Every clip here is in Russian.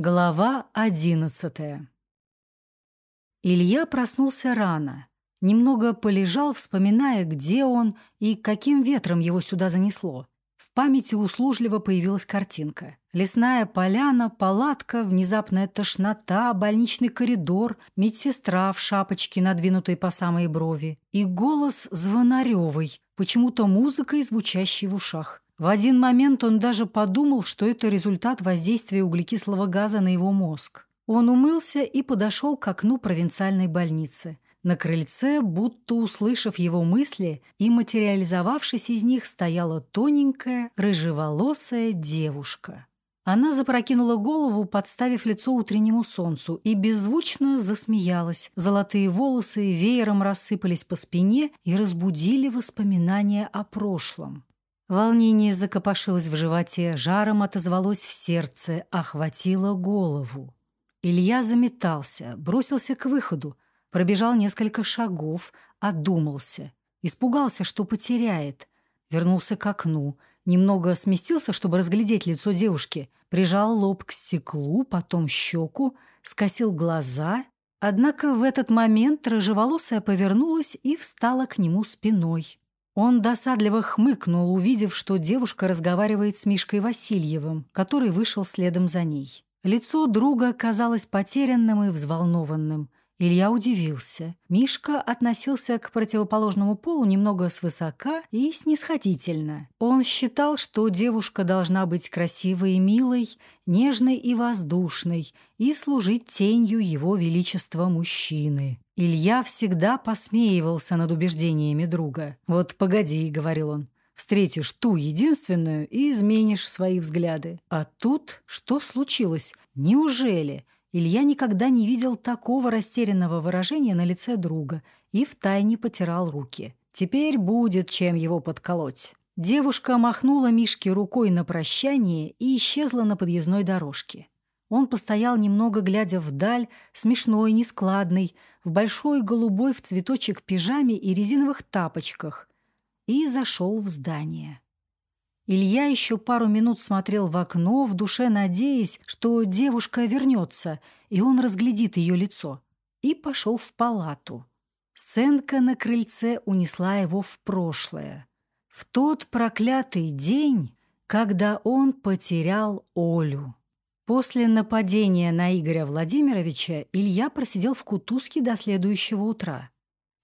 Глава одиннадцатая Илья проснулся рано. Немного полежал, вспоминая, где он и каким ветром его сюда занесло. В памяти услужливо появилась картинка. Лесная поляна, палатка, внезапная тошнота, больничный коридор, медсестра в шапочке, надвинутой по самой брови, и голос звонаревой, почему-то музыкой, звучащей в ушах. В один момент он даже подумал, что это результат воздействия углекислого газа на его мозг. Он умылся и подошел к окну провинциальной больницы. На крыльце, будто услышав его мысли и материализовавшись из них, стояла тоненькая, рыжеволосая девушка. Она запрокинула голову, подставив лицо утреннему солнцу, и беззвучно засмеялась. Золотые волосы веером рассыпались по спине и разбудили воспоминания о прошлом. Волнение закопошилось в животе, жаром отозвалось в сердце, охватило голову. Илья заметался, бросился к выходу, пробежал несколько шагов, одумался, испугался, что потеряет, вернулся к окну, немного сместился, чтобы разглядеть лицо девушки, прижал лоб к стеклу, потом щеку, скосил глаза. Однако в этот момент рыжеволосая повернулась и встала к нему спиной. Он досадливо хмыкнул, увидев, что девушка разговаривает с Мишкой Васильевым, который вышел следом за ней. Лицо друга казалось потерянным и взволнованным. Илья удивился. Мишка относился к противоположному полу немного свысока и снисходительно. Он считал, что девушка должна быть красивой и милой, нежной и воздушной и служить тенью его величества мужчины. Илья всегда посмеивался над убеждениями друга. «Вот погоди», — говорил он, — «встретишь ту единственную и изменишь свои взгляды». А тут что случилось? Неужели? Илья никогда не видел такого растерянного выражения на лице друга и втайне потирал руки. Теперь будет чем его подколоть. Девушка махнула Мишке рукой на прощание и исчезла на подъездной дорожке. Он постоял немного, глядя вдаль, смешной, нескладный, в большой голубой в цветочек пижаме и резиновых тапочках, и зашел в здание. Илья еще пару минут смотрел в окно, в душе надеясь, что девушка вернется, и он разглядит ее лицо, и пошел в палату. Сценка на крыльце унесла его в прошлое. В тот проклятый день, когда он потерял Олю. После нападения на Игоря Владимировича Илья просидел в кутузке до следующего утра.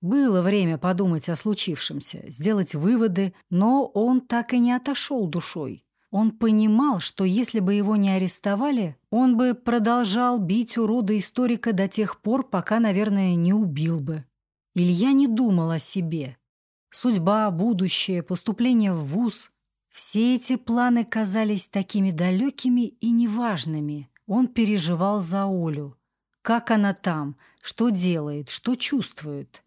Было время подумать о случившемся, сделать выводы, но он так и не отошел душой. Он понимал, что если бы его не арестовали, он бы продолжал бить урода историка до тех пор, пока, наверное, не убил бы. Илья не думал о себе. Судьба, будущее, поступление в вуз – все эти планы казались такими далекими и неважными. Он переживал за Олю. Как она там, что делает, что чувствует.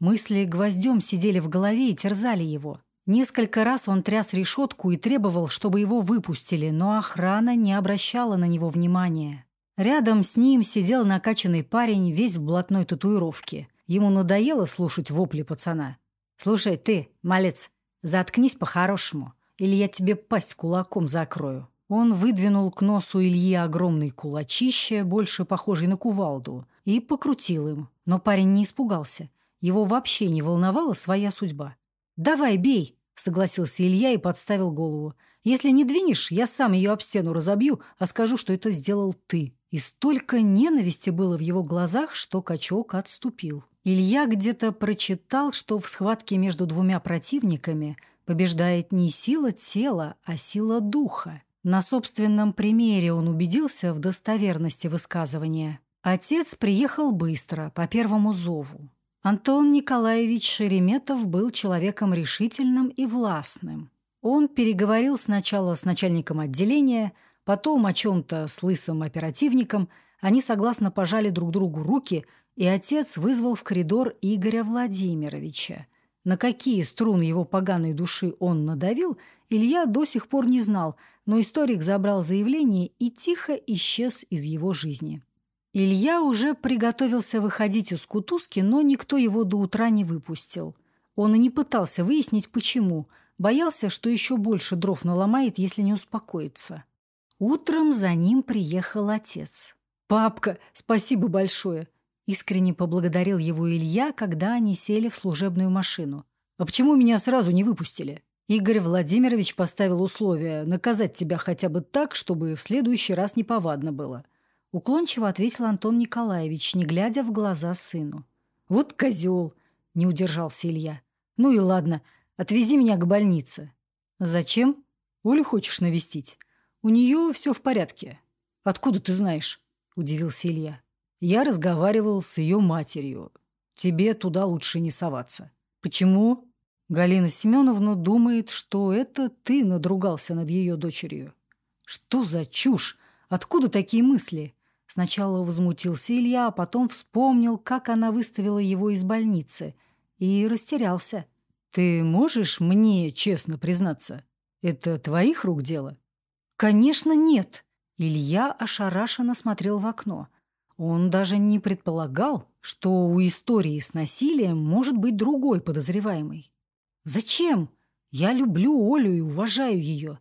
Мысли гвоздем сидели в голове и терзали его. Несколько раз он тряс решетку и требовал, чтобы его выпустили, но охрана не обращала на него внимания. Рядом с ним сидел накачанный парень, весь в блатной татуировке. Ему надоело слушать вопли пацана. «Слушай, ты, малец, заткнись по-хорошему, или я тебе пасть кулаком закрою». Он выдвинул к носу Ильи огромный кулачище, больше похожий на кувалду, и покрутил им. Но парень не испугался. Его вообще не волновала своя судьба. «Давай, бей!» — согласился Илья и подставил голову. «Если не двинешь, я сам ее об стену разобью, а скажу, что это сделал ты». И столько ненависти было в его глазах, что качок отступил. Илья где-то прочитал, что в схватке между двумя противниками побеждает не сила тела, а сила духа. На собственном примере он убедился в достоверности высказывания. Отец приехал быстро, по первому зову. Антон Николаевич Шереметов был человеком решительным и властным. Он переговорил сначала с начальником отделения, потом о чем-то с лысым оперативником. Они согласно пожали друг другу руки, и отец вызвал в коридор Игоря Владимировича. На какие струны его поганой души он надавил, Илья до сих пор не знал, но историк забрал заявление и тихо исчез из его жизни. Илья уже приготовился выходить из кутузки, но никто его до утра не выпустил. Он и не пытался выяснить, почему. Боялся, что еще больше дров наломает, если не успокоится. Утром за ним приехал отец. «Папка, спасибо большое!» Искренне поблагодарил его Илья, когда они сели в служебную машину. «А почему меня сразу не выпустили?» Игорь Владимирович поставил условие наказать тебя хотя бы так, чтобы в следующий раз неповадно было. Уклончиво ответил Антон Николаевич, не глядя в глаза сыну. «Вот козел!» — не удержался Илья. «Ну и ладно, отвези меня к больнице». «Зачем? Олю хочешь навестить? У нее все в порядке». «Откуда ты знаешь?» — удивился Илья. «Я разговаривал с ее матерью. Тебе туда лучше не соваться». «Почему?» Галина Семеновна думает, что это ты надругался над ее дочерью. «Что за чушь? Откуда такие мысли?» Сначала возмутился Илья, а потом вспомнил, как она выставила его из больницы, и растерялся. «Ты можешь мне честно признаться? Это твоих рук дело?» «Конечно, нет!» Илья ошарашенно смотрел в окно. Он даже не предполагал, что у истории с насилием может быть другой подозреваемый. «Зачем? Я люблю Олю и уважаю ее.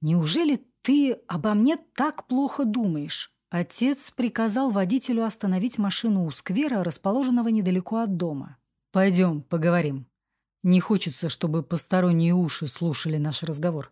Неужели ты обо мне так плохо думаешь?» Отец приказал водителю остановить машину у сквера, расположенного недалеко от дома. «Пойдем, поговорим. Не хочется, чтобы посторонние уши слушали наш разговор».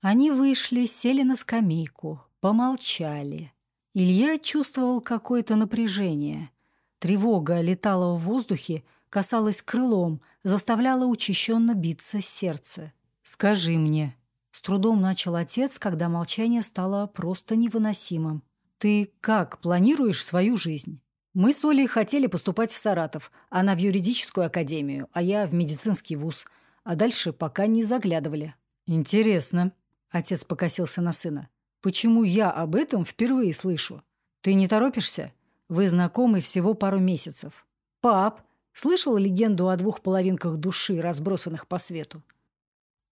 Они вышли, сели на скамейку, помолчали. Илья чувствовал какое-то напряжение. Тревога летала в воздухе, касалась крылом, заставляла учащенно биться сердце. «Скажи мне», — с трудом начал отец, когда молчание стало просто невыносимым. Ты как планируешь свою жизнь? Мы с Олей хотели поступать в Саратов, она в юридическую академию, а я в медицинский вуз. А дальше пока не заглядывали. Интересно. Отец покосился на сына. Почему я об этом впервые слышу? Ты не торопишься? Вы знакомы всего пару месяцев. Пап, слышал легенду о двух половинках души, разбросанных по свету?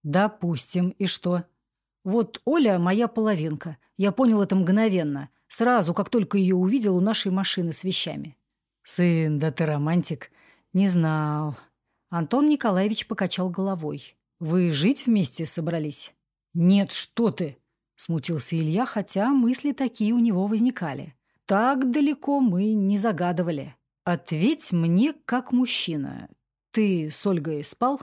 Допустим. И что? Вот Оля моя половинка. Я понял это мгновенно. Сразу, как только ее увидел у нашей машины с вещами. «Сын, да ты романтик. Не знал». Антон Николаевич покачал головой. «Вы жить вместе собрались?» «Нет, что ты!» — смутился Илья, хотя мысли такие у него возникали. «Так далеко мы не загадывали. Ответь мне как мужчина. Ты с Ольгой спал?»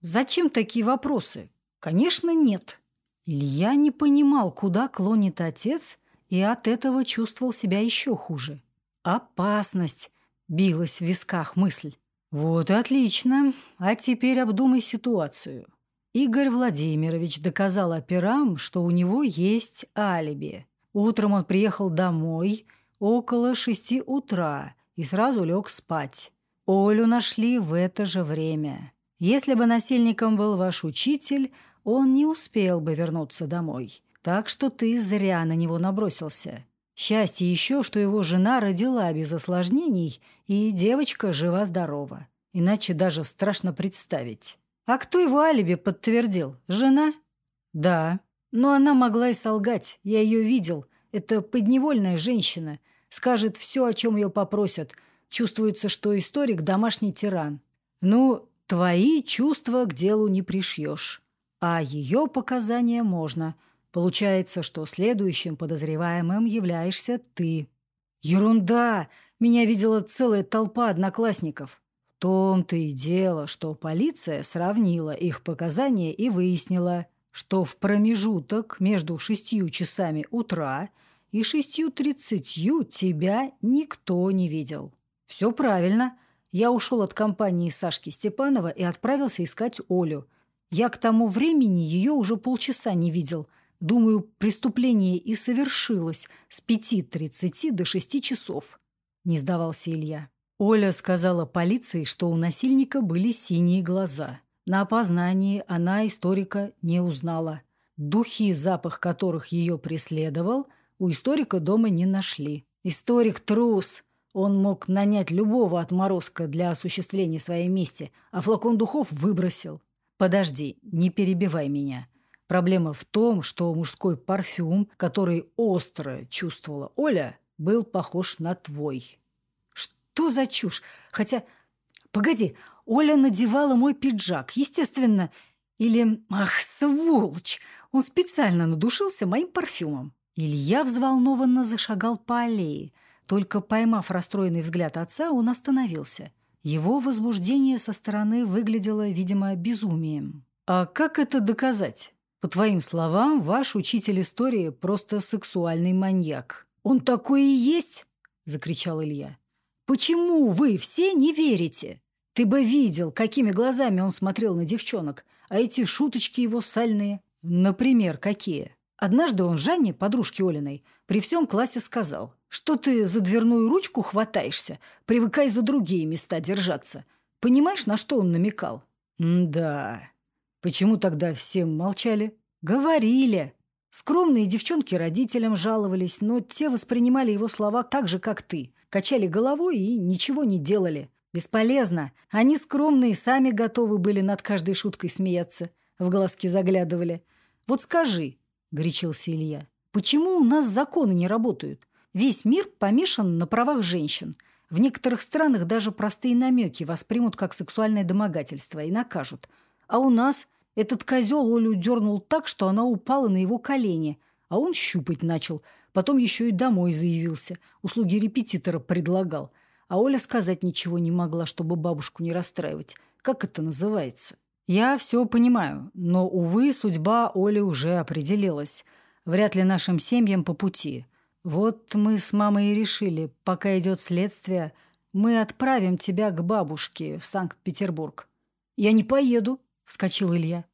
«Зачем такие вопросы?» «Конечно, нет». Илья не понимал, куда клонит отец, и от этого чувствовал себя еще хуже. «Опасность!» — билась в висках мысль. «Вот отлично. А теперь обдумай ситуацию». Игорь Владимирович доказал операм, что у него есть алиби. Утром он приехал домой около шести утра и сразу лег спать. Олю нашли в это же время. Если бы насильником был ваш учитель, он не успел бы вернуться домой. Так что ты зря на него набросился. Счастье еще, что его жена родила без осложнений, и девочка жива-здорова. Иначе даже страшно представить. А кто его алиби подтвердил? Жена? Да. Но она могла и солгать. Я ее видел. Это подневольная женщина. Скажет все, о чем ее попросят. Чувствуется, что историк – домашний тиран. Ну, твои чувства к делу не пришьешь. А ее показания можно – Получается, что следующим подозреваемым являешься ты. Ерунда! Меня видела целая толпа одноклассников. В том-то и дело, что полиция сравнила их показания и выяснила, что в промежуток между шестью часами утра и шестью тридцатью тебя никто не видел. Все правильно. Я ушел от компании Сашки Степанова и отправился искать Олю. Я к тому времени ее уже полчаса не видел – Думаю, преступление и совершилось с пяти тридцати до шести часов», — не сдавался Илья. Оля сказала полиции, что у насильника были синие глаза. На опознании она историка не узнала. Духи, запах которых ее преследовал, у историка дома не нашли. Историк трус. Он мог нанять любого отморозка для осуществления своей мести, а флакон духов выбросил. «Подожди, не перебивай меня», Проблема в том, что мужской парфюм, который остро чувствовала Оля, был похож на твой. Что за чушь? Хотя, погоди, Оля надевала мой пиджак, естественно. Или, ах, сволочь, он специально надушился моим парфюмом. Илья взволнованно зашагал по аллее. Только поймав расстроенный взгляд отца, он остановился. Его возбуждение со стороны выглядело, видимо, безумием. «А как это доказать? По твоим словам, ваш учитель истории просто сексуальный маньяк». «Он такой и есть!» – закричал Илья. «Почему вы все не верите? Ты бы видел, какими глазами он смотрел на девчонок, а эти шуточки его сальные. Например, какие? Однажды он Жанне, подружке Олиной, при всем классе сказал, что ты за дверную ручку хватаешься, привыкай за другие места держаться. Понимаешь, на что он намекал? да. Почему тогда все молчали? Говорили. Скромные девчонки родителям жаловались, но те воспринимали его слова так же, как ты. Качали головой и ничего не делали. Бесполезно. Они скромные сами готовы были над каждой шуткой смеяться. В глазки заглядывали. «Вот скажи», — горячился Илья, — «почему у нас законы не работают? Весь мир помешан на правах женщин. В некоторых странах даже простые намеки воспримут как сексуальное домогательство и накажут. А у нас этот козел Олю дернул так, что она упала на его колени, а он щупать начал. Потом еще и домой заявился. Услуги репетитора предлагал. А Оля сказать ничего не могла, чтобы бабушку не расстраивать. Как это называется? Я все понимаю, но, увы, судьба Оли уже определилась. Вряд ли нашим семьям по пути. Вот мы с мамой и решили, пока идет следствие, мы отправим тебя к бабушке в Санкт-Петербург. Я не поеду, вскочил Илья.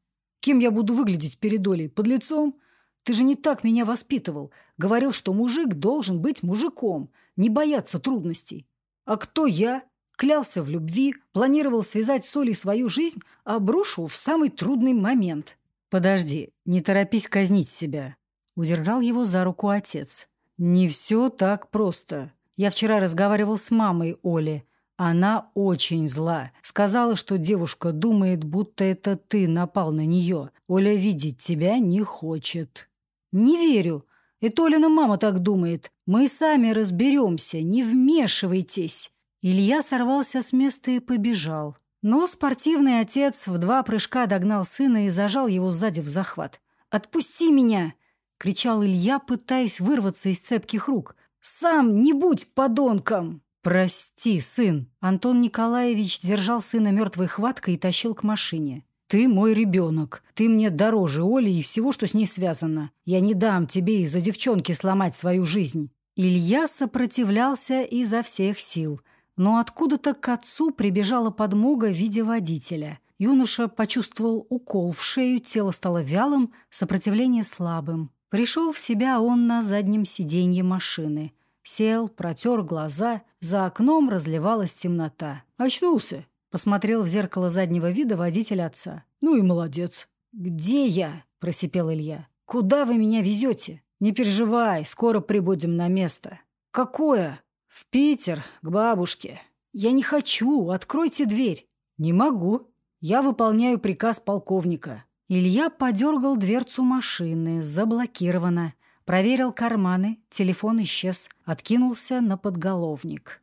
Кем я буду выглядеть перед Олей? Под лицом? Ты же не так меня воспитывал. Говорил, что мужик должен быть мужиком, не бояться трудностей. А кто я? Клялся в любви, планировал связать с Олей свою жизнь, а брошу в самый трудный момент. «Подожди, не торопись казнить себя», — удержал его за руку отец. «Не все так просто. Я вчера разговаривал с мамой Оли. Она очень зла. Сказала, что девушка думает, будто это ты напал на нее. Оля видеть тебя не хочет». «Не верю. Это Олина мама так думает. Мы сами разберемся, не вмешивайтесь. Илья сорвался с места и побежал. Но спортивный отец в два прыжка догнал сына и зажал его сзади в захват. «Отпусти меня!» — кричал Илья, пытаясь вырваться из цепких рук. «Сам не будь подонком!» «Прости, сын!» Антон Николаевич держал сына мертвой хваткой и тащил к машине. Ты мой ребенок. Ты мне дороже Оли и всего, что с ней связано. Я не дам тебе из-за девчонки сломать свою жизнь». Илья сопротивлялся изо всех сил. Но откуда-то к отцу прибежала подмога в виде водителя. Юноша почувствовал укол в шею, тело стало вялым, сопротивление слабым. Пришел в себя он на заднем сиденье машины. Сел, протер глаза, за окном разливалась темнота. Очнулся. Посмотрел в зеркало заднего вида водитель отца. «Ну и молодец». «Где я?» – просипел Илья. «Куда вы меня везете?» «Не переживай, скоро прибудем на место». «Какое?» «В Питер, к бабушке». «Я не хочу, откройте дверь». «Не могу. Я выполняю приказ полковника». Илья подергал дверцу машины, заблокировано. Проверил карманы, телефон исчез, откинулся на подголовник.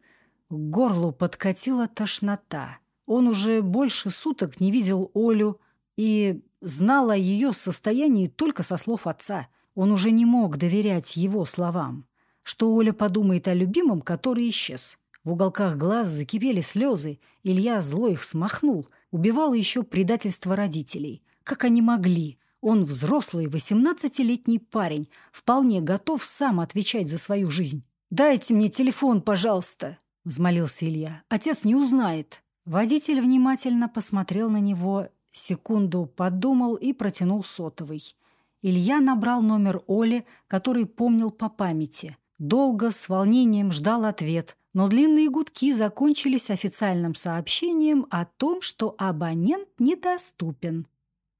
К горлу подкатила тошнота. Он уже больше суток не видел Олю и знал о ее состоянии только со слов отца. Он уже не мог доверять его словам. Что Оля подумает о любимом, который исчез. В уголках глаз закипели слезы. Илья зло их смахнул. Убивал еще предательство родителей. Как они могли? Он взрослый, восемнадцатилетний парень, вполне готов сам отвечать за свою жизнь. «Дайте мне телефон, пожалуйста», — взмолился Илья. «Отец не узнает». Водитель внимательно посмотрел на него, секунду подумал и протянул сотовый. Илья набрал номер Оли, который помнил по памяти. Долго, с волнением ждал ответ, но длинные гудки закончились официальным сообщением о том, что абонент недоступен.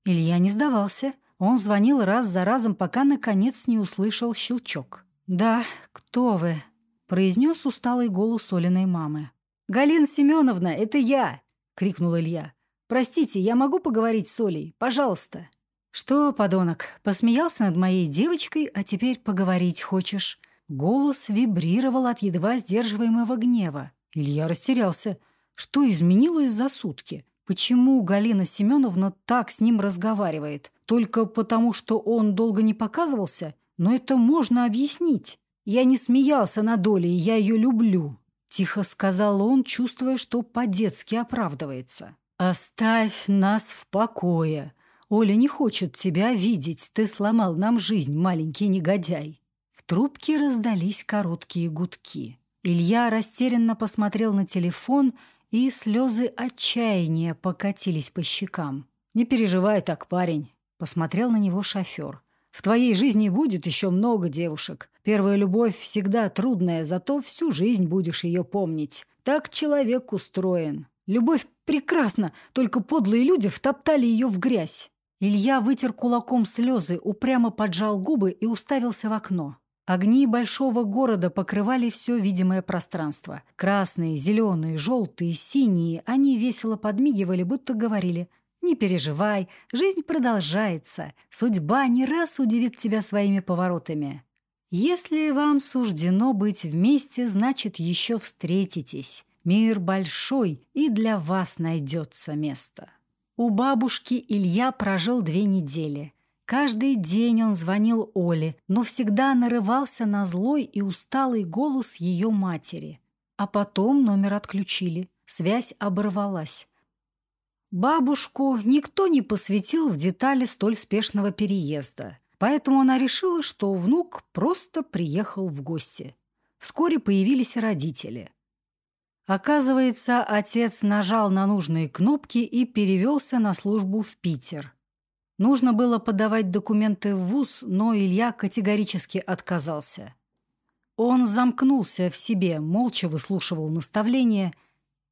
Илья не сдавался. Он звонил раз за разом, пока, наконец, не услышал щелчок. «Да, кто вы?» – произнес усталый голос Олиной мамы. «Галина Семеновна, это я!» — крикнул Илья. «Простите, я могу поговорить с Олей? Пожалуйста!» «Что, подонок, посмеялся над моей девочкой, а теперь поговорить хочешь?» Голос вибрировал от едва сдерживаемого гнева. Илья растерялся. Что изменилось за сутки? Почему Галина Семеновна так с ним разговаривает? Только потому, что он долго не показывался? Но это можно объяснить. Я не смеялся над Олей, я ее люблю. Тихо сказал он, чувствуя, что по-детски оправдывается. «Оставь нас в покое. Оля не хочет тебя видеть. Ты сломал нам жизнь, маленький негодяй». В трубке раздались короткие гудки. Илья растерянно посмотрел на телефон, и слезы отчаяния покатились по щекам. «Не переживай так, парень», — посмотрел на него шофер. «В твоей жизни будет еще много девушек. Первая любовь всегда трудная, зато всю жизнь будешь ее помнить. Так человек устроен. Любовь прекрасна, только подлые люди втоптали ее в грязь». Илья вытер кулаком слезы, упрямо поджал губы и уставился в окно. Огни большого города покрывали все видимое пространство. Красные, зеленые, желтые, синие. Они весело подмигивали, будто говорили «Не переживай, жизнь продолжается. Судьба не раз удивит тебя своими поворотами. Если вам суждено быть вместе, значит, еще встретитесь. Мир большой, и для вас найдется место». У бабушки Илья прожил две недели. Каждый день он звонил Оле, но всегда нарывался на злой и усталый голос ее матери. А потом номер отключили, связь оборвалась. Бабушку никто не посвятил в детали столь спешного переезда, поэтому она решила, что внук просто приехал в гости. Вскоре появились родители – Оказывается, отец нажал на нужные кнопки и перевелся на службу в Питер. Нужно было подавать документы в ВУЗ, но Илья категорически отказался. Он замкнулся в себе, молча выслушивал наставления,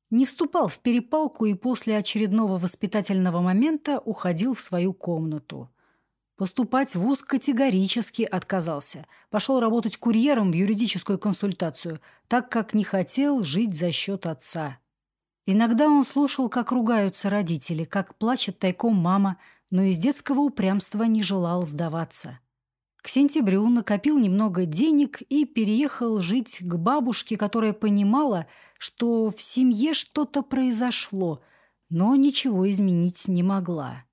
не вступал в перепалку и после очередного воспитательного момента уходил в свою комнату. Поступать в ВУЗ категорически отказался. Пошел работать курьером в юридическую консультацию, так как не хотел жить за счет отца. Иногда он слушал, как ругаются родители, как плачет тайком мама, но из детского упрямства не желал сдаваться. К сентябрю накопил немного денег и переехал жить к бабушке, которая понимала, что в семье что-то произошло, но ничего изменить не могла.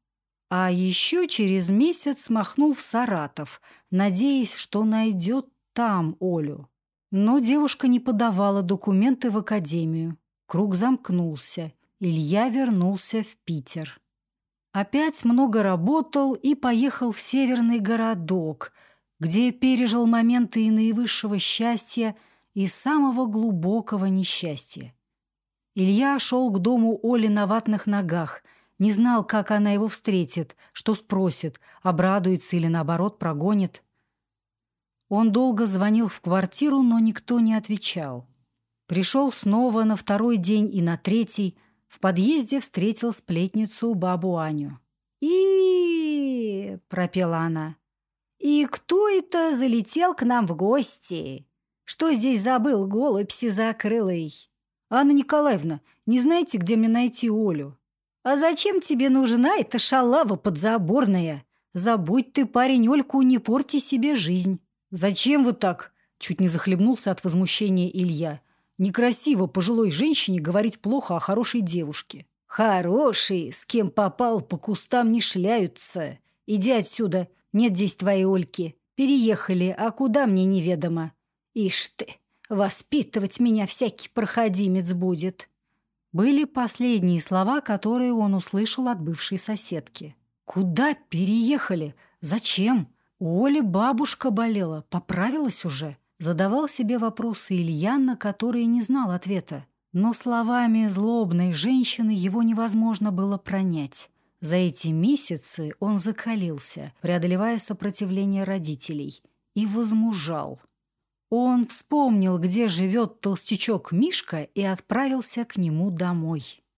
А еще через месяц махнул в Саратов, надеясь, что найдет там Олю. Но девушка не подавала документы в академию. Круг замкнулся. Илья вернулся в Питер. Опять много работал и поехал в северный городок, где пережил моменты и наивысшего счастья, и самого глубокого несчастья. Илья шел к дому Оли на ватных ногах, не знал, как она его встретит, что спросит, обрадуется или, наоборот, прогонит. Он долго звонил в квартиру, но никто не отвечал. Пришел снова на второй день и на третий. В подъезде встретил сплетницу бабу Аню. и пропела она. «И кто это залетел к нам в гости? Что здесь забыл голубь сизокрылый?» «Анна Николаевна, не знаете, где мне найти Олю?» «А зачем тебе нужна эта шалава подзаборная? Забудь ты, парень, Ольку, не порти себе жизнь». «Зачем вы так?» – чуть не захлебнулся от возмущения Илья. «Некрасиво пожилой женщине говорить плохо о хорошей девушке». «Хорошие, с кем попал, по кустам не шляются. Иди отсюда, нет здесь твоей Ольки. Переехали, а куда мне неведомо. Ишь ты, воспитывать меня всякий проходимец будет» были последние слова, которые он услышал от бывшей соседки. «Куда переехали? Зачем? У Оли бабушка болела, поправилась уже?» Задавал себе вопросы Илья, на которые не знал ответа. Но словами злобной женщины его невозможно было пронять. За эти месяцы он закалился, преодолевая сопротивление родителей, и возмужал. Он вспомнил, где живет толстячок Мишка, и отправился к нему домой.